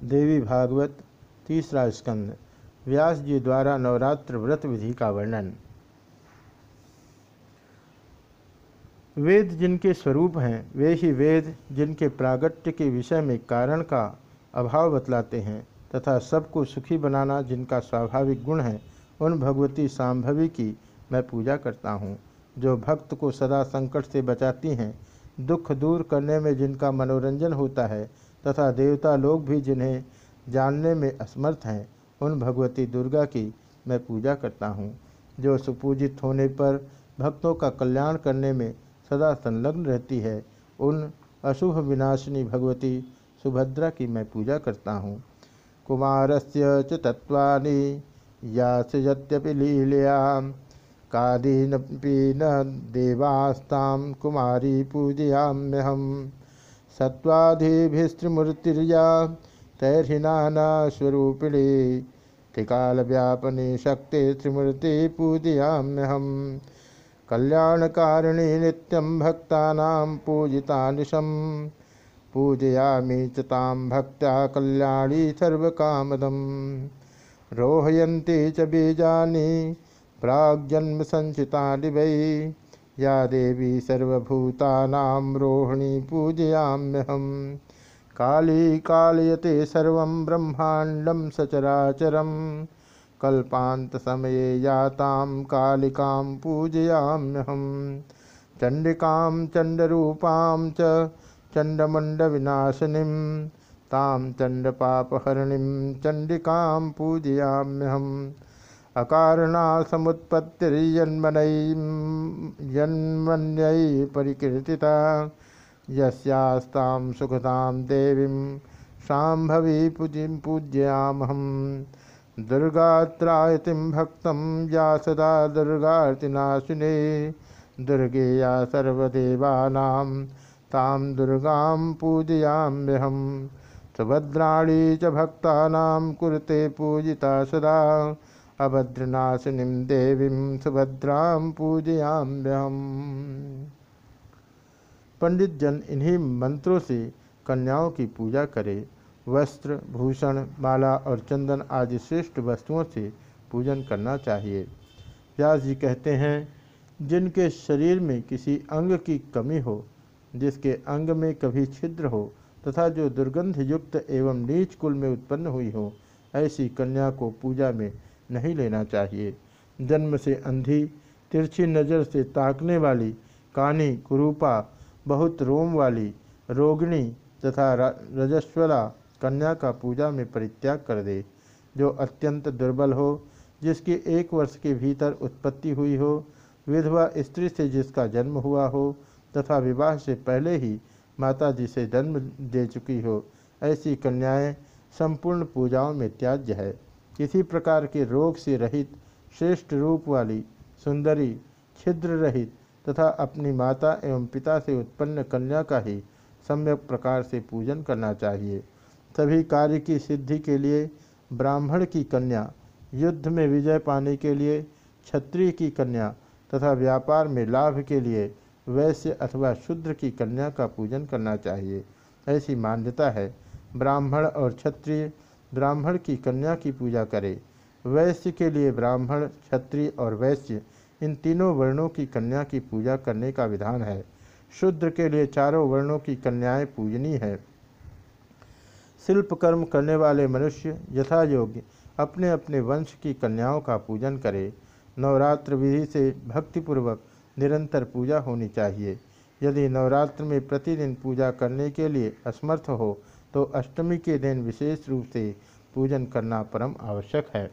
देवी भागवत, तीसरा स्कंद, व्यास जी द्वारा नवरात्र व्रत विधि का वर्णन। वेद जिनके स्वरूप हैं, वे ही वेद जिनके प्रागट्य के विषय में कारण का अभाव बतलाते हैं तथा सबको सुखी बनाना जिनका स्वाभाविक गुण है, उन भगवती सांभवी की मैं पूजा करता हूँ, जो भक्त को सदा संकट से बचाती हैं, दुख दूर करने में जिनका मनोरंजन होता है तथा देवता लोग भी जिन्हें जानने में असमर्थ हैं, उन भगवती दुर्गा की मैं पूजा करता हूँ। जो सुपूजित होने पर भक्तों का कल्याण करने में सदा संलग्न रहती है, उन अशुभ विनाशिनी भगवती सुभद्रा की मैं पूजा करता हूँ। कुमारस्य च तत्वानि या सृजत्यपि लीलया कादीनपि न देवास्तां कुमारी पूजयाम्यहम। सत्वाधिभिस्त्रिमूर्तिर्या तैर्हिनानास्वरूपिणी त्रिकालव्यापने शक्ति त्रिमूर्ति पूजयाम्यहम। कल्याणकारिणी नित्यं भक्तानां पूजितानिशं पूजयामि च तां भक्त्या कल्याणी सर्वकामदं रोहयन्ति च बीजानि प्राग्जन्मसञ्चितानि वै। या देवी सर्वभूतानां रोहिणी पूजयाम्यहम काली कालयते सर्व ब्रह्मांडम सचराचरम कल्पान्तसमये यातां कालिकां पूजयाम्यहं। चण्डिकां चण्डरूपां च चण्डमण्डविनाशिनीं। तां चण्डपापहरणीं चण्डिकां पूजयाम्यहम् अकारणा समुत्पत्तिर्जन्मनै परिकीर्तिता। सुखतां देवीं शाम्भवी पूजि पूज्यामहं। दुर्गात्रायतिं भक्तं या सदा दुर्गार्तिनाशिने। दुर्गे या सर्वदेवानां तां दुर्गां पूजयाम्यहं। सुभद्राणी च पूजिता सदा। अभद्रनाशिनी देवी सुभद्रां पूजयाम्यहम। पंडित जन इन्हीं मंत्रों से कन्याओं की पूजा करे। वस्त्र, भूषण, माला और चंदन आदि श्रेष्ठ वस्तुओं से पूजन करना चाहिए। व्यास जी कहते हैं, जिनके शरीर में किसी अंग की कमी हो, जिसके अंग में कभी छिद्र हो, तथा जो दुर्गंध युक्त एवं नीच कुल में उत्पन्न हुई हो, ऐसी कन्या को पूजा में नहीं लेना चाहिए। जन्म से अंधी, तिरछी नज़र से ताकने वाली, कानी, कुरूपा, बहुत रोम वाली, रोगिणी तथा रजस्वला कन्या का पूजा में परित्याग कर दे, जो अत्यंत दुर्बल हो, जिसकी एक वर्ष के भीतर उत्पत्ति हुई हो, विधवा स्त्री से जिसका जन्म हुआ हो, तथा विवाह से पहले ही माता जी से जन्म दे चुकी हो, ऐसी कन्याएँ संपूर्ण पूजाओं में त्याज्य है। किसी प्रकार के रोग से रहित, श्रेष्ठ रूप वाली, सुंदरी, छिद्र रहित तथा अपनी माता एवं पिता से उत्पन्न कन्या का ही सम्यक प्रकार से पूजन करना चाहिए। सभी कार्य की सिद्धि के लिए ब्राह्मण की कन्या, युद्ध में विजय पाने के लिए क्षत्रिय की कन्या तथा व्यापार में लाभ के लिए वैश्य अथवा शूद्र की कन्या का पूजन करना चाहिए। ऐसी मान्यता है। ब्राह्मण और क्षत्रिय ब्राह्मण की कन्या की पूजा करे। वैश्य के लिए ब्राह्मण, क्षत्रिय और वैश्य, इन तीनों वर्णों की कन्या की पूजा करने का विधान है। शूद्र के लिए चारों वर्णों की कन्याएँ पूजनी है। शिल्प कर्म करने वाले मनुष्य यथा योग्य अपने अपने वंश की कन्याओं का पूजन करे। नवरात्र विधि से भक्तिपूर्वक निरंतर पूजा होनी चाहिए। यदि नवरात्र में प्रतिदिन पूजा करने के लिए असमर्थ हो तो अष्टमी के दिन विशेष रूप से पूजन करना परम आवश्यक है।